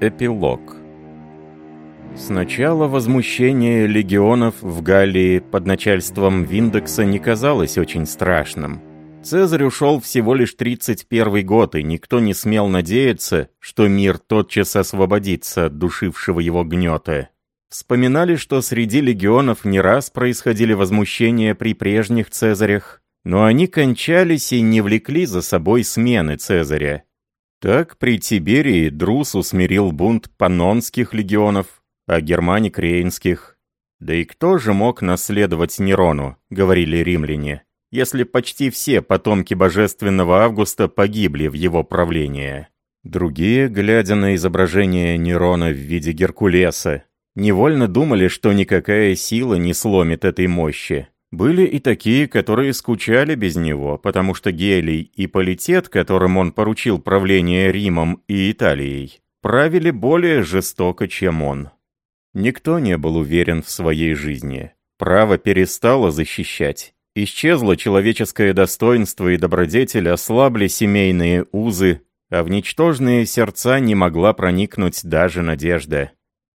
Эпилог Сначала возмущение легионов в Галлии под начальством Виндекса не казалось очень страшным. Цезарь ушел всего лишь 31 год, и никто не смел надеяться, что мир тотчас освободится от душившего его гнета. Вспоминали, что среди легионов не раз происходили возмущения при прежних Цезарях, но они кончались и не влекли за собой смены Цезаря. Так при Тиберии Друс усмирил бунт панонских легионов, а германик рейнских. Да и кто же мог наследовать Нерону, говорили римляне, если почти все потомки божественного Августа погибли в его правлении. Другие, глядя на изображение Нерона в виде Геркулеса, невольно думали, что никакая сила не сломит этой мощи. Были и такие, которые скучали без него, потому что Гелий и Политет, которым он поручил правление Римом и Италией, правили более жестоко, чем он. Никто не был уверен в своей жизни. Право перестало защищать. Исчезло человеческое достоинство и добродетель, ослабли семейные узы, а в ничтожные сердца не могла проникнуть даже надежда.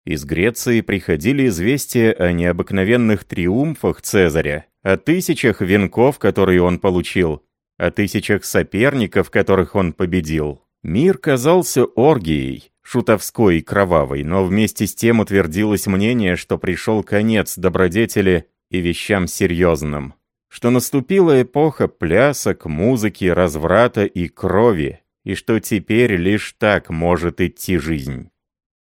Из Греции приходили известия о необыкновенных триумфах Цезаря, о тысячах венков, которые он получил, о тысячах соперников, которых он победил. Мир казался оргией, шутовской и кровавой, но вместе с тем утвердилось мнение, что пришел конец добродетели и вещам серьезным, что наступила эпоха плясок, музыки, разврата и крови, и что теперь лишь так может идти жизнь.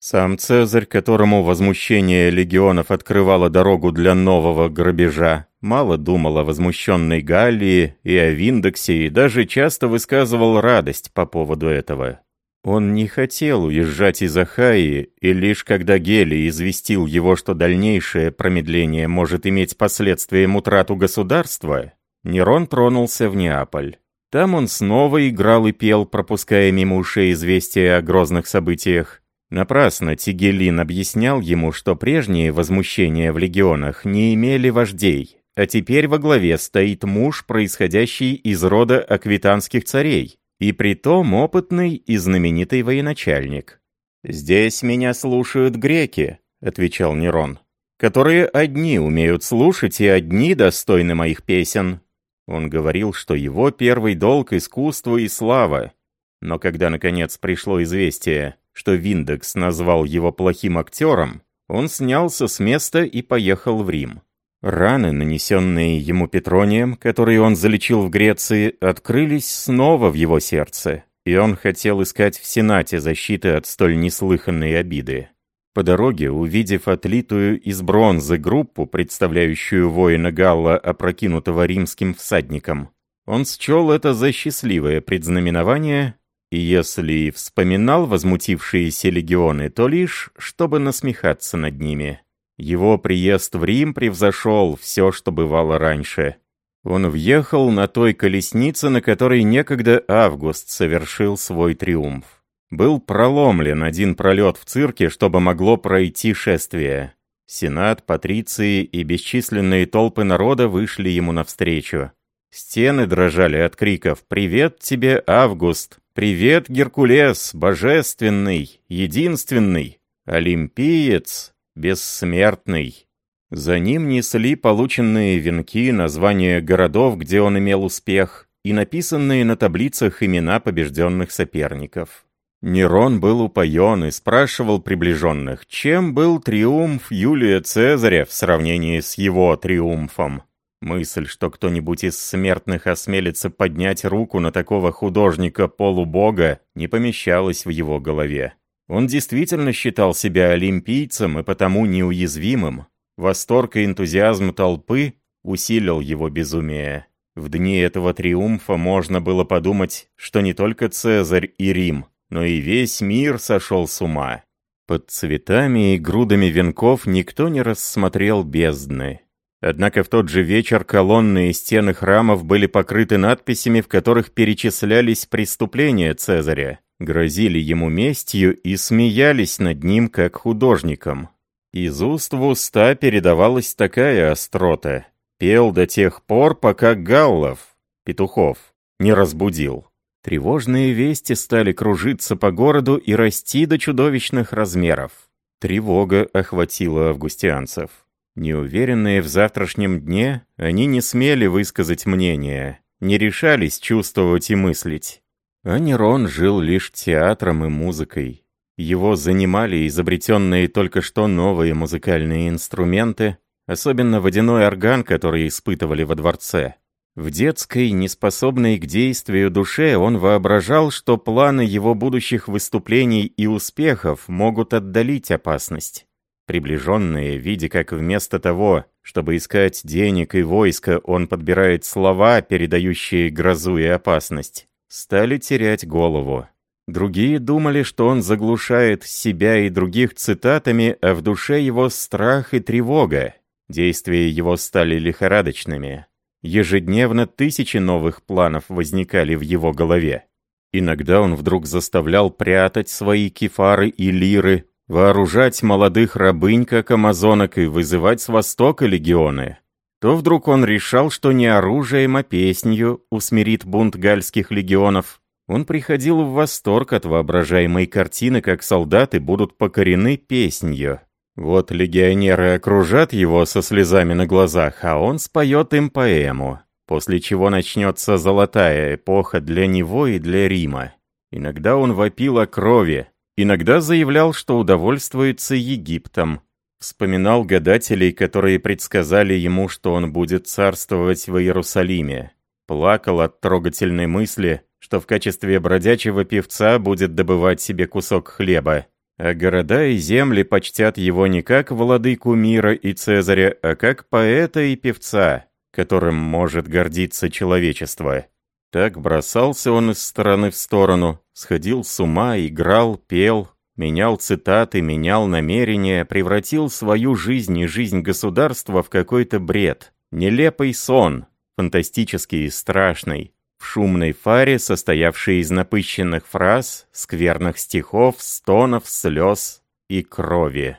Сам Цезарь, которому возмущение легионов открывало дорогу для нового грабежа, мало думал о возмущенной Галлии и о Виндексе и даже часто высказывал радость по поводу этого. Он не хотел уезжать из Ахаи, и лишь когда Гелий известил его, что дальнейшее промедление может иметь последствием утрату государства, Нерон тронулся в Неаполь. Там он снова играл и пел, пропуская мимо ушей известия о грозных событиях. Напрасно Тигелин объяснял ему, что прежние возмущения в легионах не имели вождей, а теперь во главе стоит муж, происходящий из рода аквитанских царей, и притом опытный и знаменитый военачальник. «Здесь меня слушают греки», — отвечал Нерон, «которые одни умеют слушать и одни достойны моих песен». Он говорил, что его первый долг — искусство и слава. Но когда, наконец, пришло известие, что Виндекс назвал его плохим актером, он снялся с места и поехал в Рим. Раны, нанесенные ему Петронием, которые он залечил в Греции, открылись снова в его сердце, и он хотел искать в Сенате защиты от столь неслыханной обиды. По дороге, увидев отлитую из бронзы группу, представляющую воина Галла, опрокинутого римским всадником, он счел это за счастливое предзнаменование и если вспоминал возмутившиеся легионы, то лишь, чтобы насмехаться над ними. Его приезд в Рим превзошел все, что бывало раньше. Он въехал на той колеснице, на которой некогда Август совершил свой триумф. Был проломлен один пролет в цирке, чтобы могло пройти шествие. Сенат, патриции и бесчисленные толпы народа вышли ему навстречу. Стены дрожали от криков «Привет тебе, Август!» «Привет, Геркулес, божественный, единственный, олимпиец, бессмертный». За ним несли полученные венки, названия городов, где он имел успех, и написанные на таблицах имена побежденных соперников. Нерон был упоен и спрашивал приближенных, чем был триумф Юлия Цезаря в сравнении с его триумфом. Мысль, что кто-нибудь из смертных осмелится поднять руку на такого художника-полубога, не помещалась в его голове. Он действительно считал себя олимпийцем и потому неуязвимым. Восторг и энтузиазм толпы усилил его безумие. В дни этого триумфа можно было подумать, что не только Цезарь и Рим, но и весь мир сошел с ума. Под цветами и грудами венков никто не рассмотрел бездны. Однако в тот же вечер колонны и стены храмов были покрыты надписями, в которых перечислялись преступления Цезаря, грозили ему местью и смеялись над ним как художником. Из уст в уста передавалась такая острота. Пел до тех пор, пока Галлов, Петухов, не разбудил. Тревожные вести стали кружиться по городу и расти до чудовищных размеров. Тревога охватила августианцев. Неуверенные в завтрашнем дне, они не смели высказать мнение, не решались чувствовать и мыслить. А Нерон жил лишь театром и музыкой. Его занимали изобретенные только что новые музыкальные инструменты, особенно водяной орган, который испытывали во дворце. В детской, неспособной к действию душе он воображал, что планы его будущих выступлений и успехов могут отдалить опасность. Приближенные, видя, как вместо того, чтобы искать денег и войска, он подбирает слова, передающие грозу и опасность, стали терять голову. Другие думали, что он заглушает себя и других цитатами, а в душе его страх и тревога. Действия его стали лихорадочными. Ежедневно тысячи новых планов возникали в его голове. Иногда он вдруг заставлял прятать свои кефары и лиры, вооружать молодых рабынь, как амазонок, и вызывать с востока легионы. То вдруг он решал, что не оружием, а песнью усмирит бунт гальских легионов. Он приходил в восторг от воображаемой картины, как солдаты будут покорены песнью. Вот легионеры окружат его со слезами на глазах, а он споет им поэму, после чего начнется золотая эпоха для него и для Рима. Иногда он вопил о крови, иногда заявлял, что удовольствуется Египтом. Вспоминал гадателей, которые предсказали ему, что он будет царствовать в Иерусалиме. Плакал от трогательной мысли, что в качестве бродячего певца будет добывать себе кусок хлеба. А города и земли почтят его не как владыку мира и Цезаря, а как поэта и певца, которым может гордиться человечество. Так бросался он из стороны в сторону, сходил с ума, играл, пел, менял цитаты, менял намерения, превратил свою жизнь и жизнь государства в какой-то бред, нелепый сон, фантастический и страшный, в шумной фаре, состоявшей из напыщенных фраз, скверных стихов, стонов, слез и крови.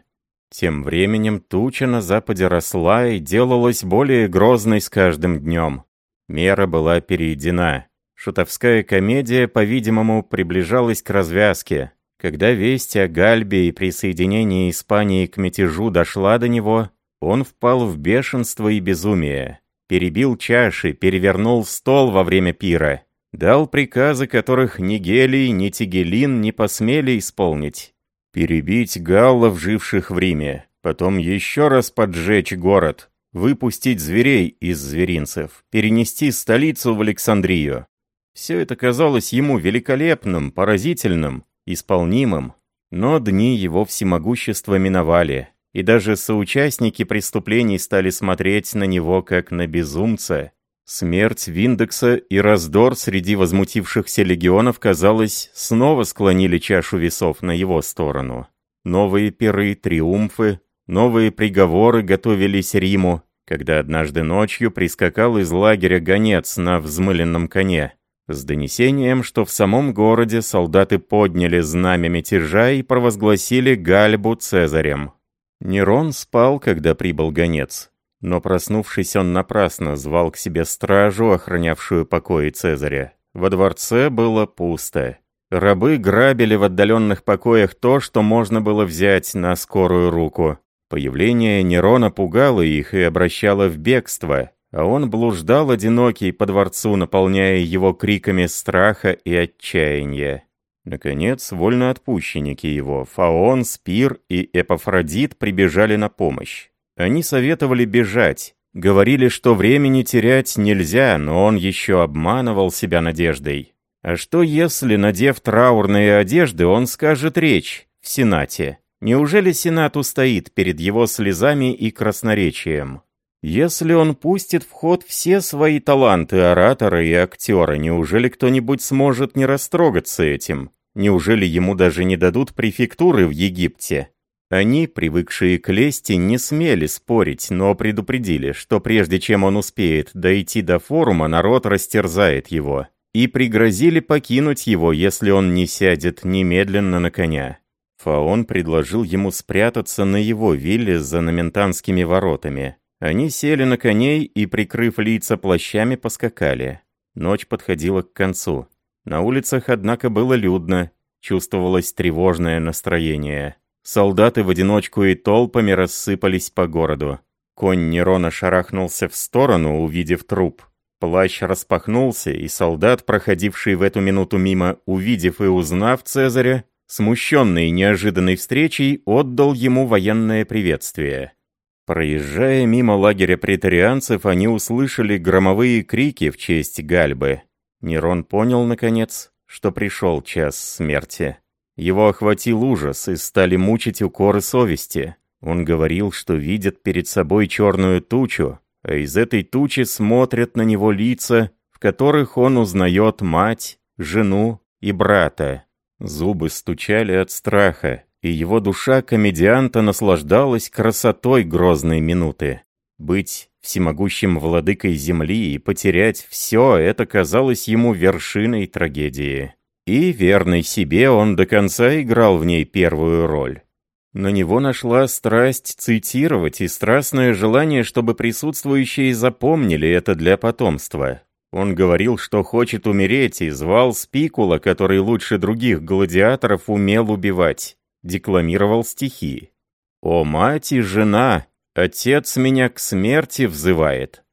Тем временем туча на западе росла и делалась более грозной с каждым днем. Мера была переедена. Шутовская комедия, по-видимому, приближалась к развязке. Когда весть о Гальбе и присоединении Испании к мятежу дошла до него, он впал в бешенство и безумие перебил чаши, перевернул стол во время пира, дал приказы, которых ни Гелий, ни Тигелин не посмели исполнить. Перебить галлов, живших в Риме, потом еще раз поджечь город, выпустить зверей из зверинцев, перенести столицу в Александрию. Все это казалось ему великолепным, поразительным, исполнимым. Но дни его всемогущества миновали, и даже соучастники преступлений стали смотреть на него как на безумца. Смерть Виндекса и раздор среди возмутившихся легионов, казалось, снова склонили чашу весов на его сторону. Новые пиры, триумфы, новые приговоры готовились Риму, когда однажды ночью прискакал из лагеря гонец на взмыленном коне, с донесением, что в самом городе солдаты подняли знамя мятежа и провозгласили Гальбу Цезарем. Нерон спал, когда прибыл гонец, но проснувшись он напрасно звал к себе стражу, охранявшую покои Цезаря. Во дворце было пусто. Рабы грабили в отдаленных покоях то, что можно было взять на скорую руку. Появление Нерона пугало их и обращало в бегство, а он блуждал одинокий по дворцу, наполняя его криками страха и отчаяния. Наконец, вольноотпущенники его, Фаон, Спир и Эпофродит прибежали на помощь. Они советовали бежать, говорили, что времени терять нельзя, но он еще обманывал себя надеждой. А что если, надев траурные одежды, он скажет речь в Сенате? Неужели Сенат устоит перед его слезами и красноречием? Если он пустит в ход все свои таланты оратора и актера, неужели кто-нибудь сможет не растрогаться этим? Неужели ему даже не дадут префектуры в Египте? Они, привыкшие к лести, не смели спорить, но предупредили, что прежде чем он успеет дойти до форума, народ растерзает его. И пригрозили покинуть его, если он не сядет немедленно на коня. Фаон предложил ему спрятаться на его вилле за Номентанскими воротами. Они сели на коней и, прикрыв лица плащами, поскакали. Ночь подходила к концу. На улицах, однако, было людно, чувствовалось тревожное настроение. Солдаты в одиночку и толпами рассыпались по городу. Конь Нерона шарахнулся в сторону, увидев труп. Плащ распахнулся, и солдат, проходивший в эту минуту мимо, увидев и узнав Цезаря, смущенный неожиданной встречей, отдал ему военное приветствие. Проезжая мимо лагеря претарианцев, они услышали громовые крики в честь Гальбы. Нерон понял, наконец, что пришел час смерти. Его охватил ужас, и стали мучить укоры совести. Он говорил, что видит перед собой черную тучу, а из этой тучи смотрят на него лица, в которых он узнает мать, жену и брата. Зубы стучали от страха, и его душа комедианта наслаждалась красотой грозной минуты. Быть всемогущим владыкой земли и потерять все это казалось ему вершиной трагедии. И, верный себе, он до конца играл в ней первую роль. На него нашла страсть цитировать и страстное желание, чтобы присутствующие запомнили это для потомства. Он говорил, что хочет умереть, и звал Спикула, который лучше других гладиаторов умел убивать декламировал стихи. «О, мать и жена, отец меня к смерти взывает».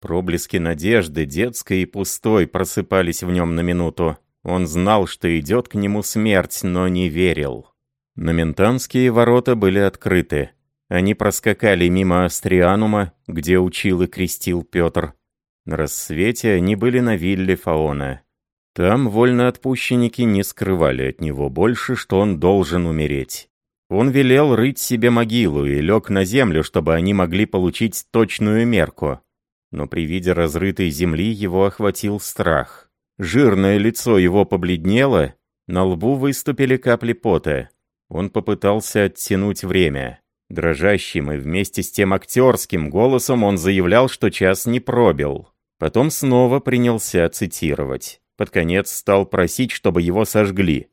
Проблески надежды, детской и пустой, просыпались в нем на минуту. Он знал, что идет к нему смерть, но не верил. Номентанские ворота были открыты. Они проскакали мимо Астрианума, где учил и крестил Петр. На рассвете они были на вилле Фаона. Там вольноотпущенники не скрывали от него больше, что он должен умереть. Он велел рыть себе могилу и лег на землю, чтобы они могли получить точную мерку. Но при виде разрытой земли его охватил страх. Жирное лицо его побледнело, на лбу выступили капли пота. Он попытался оттянуть время. Дрожащим и вместе с тем актерским голосом он заявлял, что час не пробил. Потом снова принялся цитировать. Под конец стал просить, чтобы его сожгли.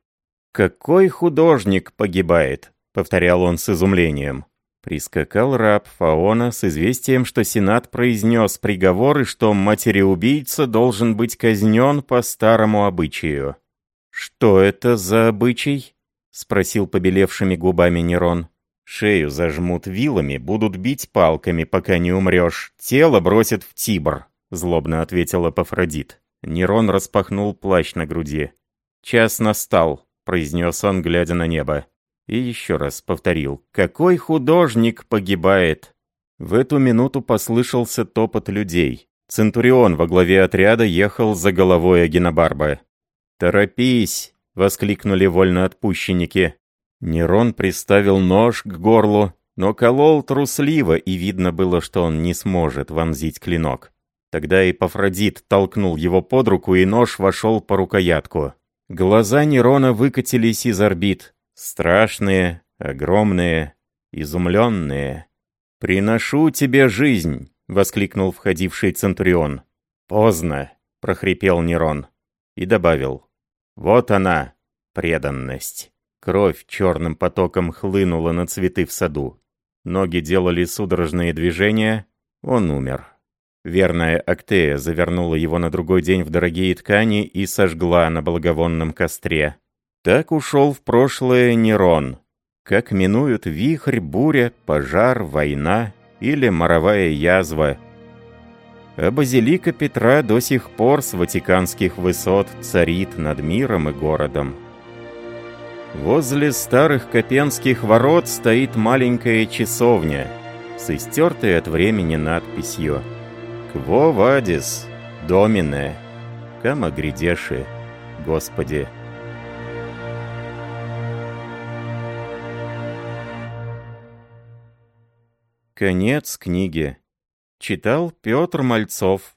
«Какой художник погибает?» — повторял он с изумлением. Прискакал раб Фаона с известием, что Сенат произнес приговор и что матери-убийца должен быть казнен по старому обычаю. «Что это за обычай?» — спросил побелевшими губами Нерон. «Шею зажмут вилами, будут бить палками, пока не умрешь. Тело бросят в Тибр», — злобно ответил Апофродит. Нерон распахнул плащ на груди. «Час настал», — произнес он, глядя на небо. И еще раз повторил. «Какой художник погибает?» В эту минуту послышался топот людей. Центурион во главе отряда ехал за головой Агенобарба. «Торопись!» — воскликнули вольноотпущенники. Нерон приставил нож к горлу, но колол трусливо, и видно было, что он не сможет вонзить клинок. Тогда Эпофродит толкнул его под руку, и нож вошел по рукоятку. Глаза Нерона выкатились из орбит. Страшные, огромные, изумленные. «Приношу тебе жизнь!» — воскликнул входивший Центурион. «Поздно!» — прохрипел Нерон. И добавил. «Вот она, преданность!» Кровь черным потоком хлынула на цветы в саду. Ноги делали судорожные движения. Он умер. Верная Актея завернула его на другой день в дорогие ткани и сожгла на благовонном костре. Так ушел в прошлое Нерон. Как минуют вихрь, буря, пожар, война или моровая язва. А базилика Петра до сих пор с ватиканских высот царит над миром и городом. Возле старых Копенских ворот стоит маленькая часовня с истертой от времени надписью. Кво вадис, домине, кама грядеши, Господи. Конец книги. Читал Петр Мальцов.